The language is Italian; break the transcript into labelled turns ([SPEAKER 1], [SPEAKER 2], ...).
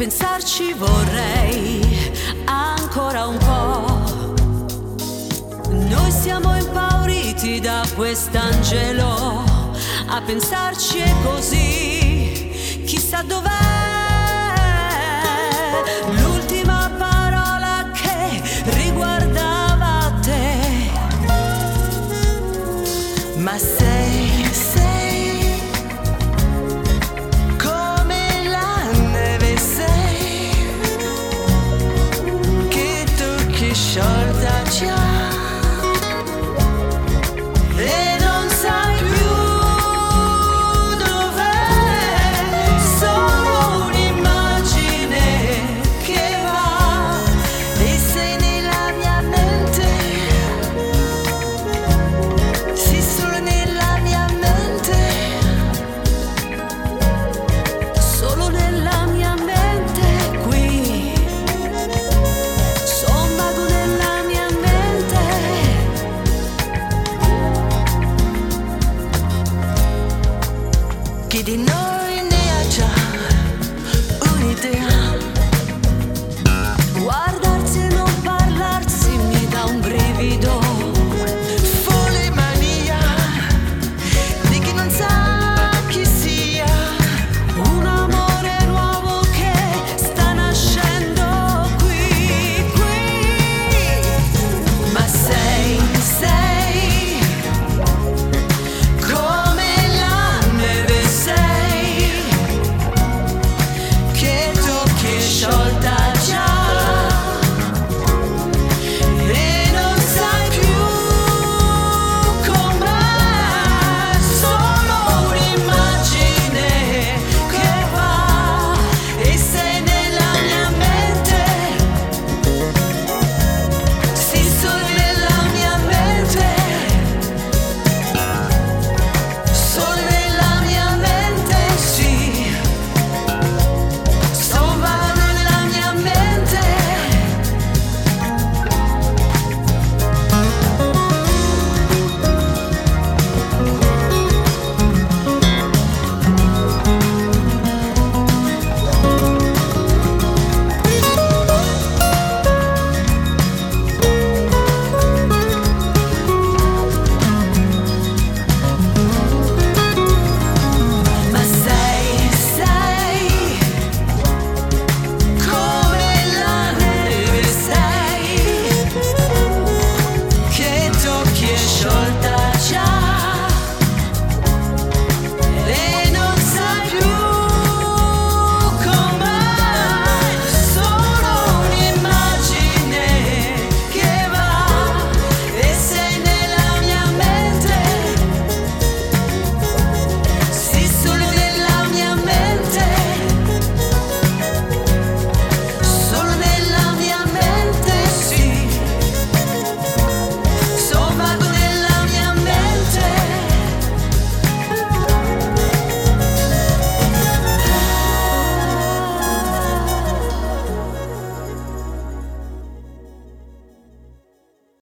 [SPEAKER 1] pensarci vorrei ancora un po'. Noi siamo impauriti da quest'angelo, a pensarci è così, chissà dov'è. L'ultima parola che riguardava te. Ma se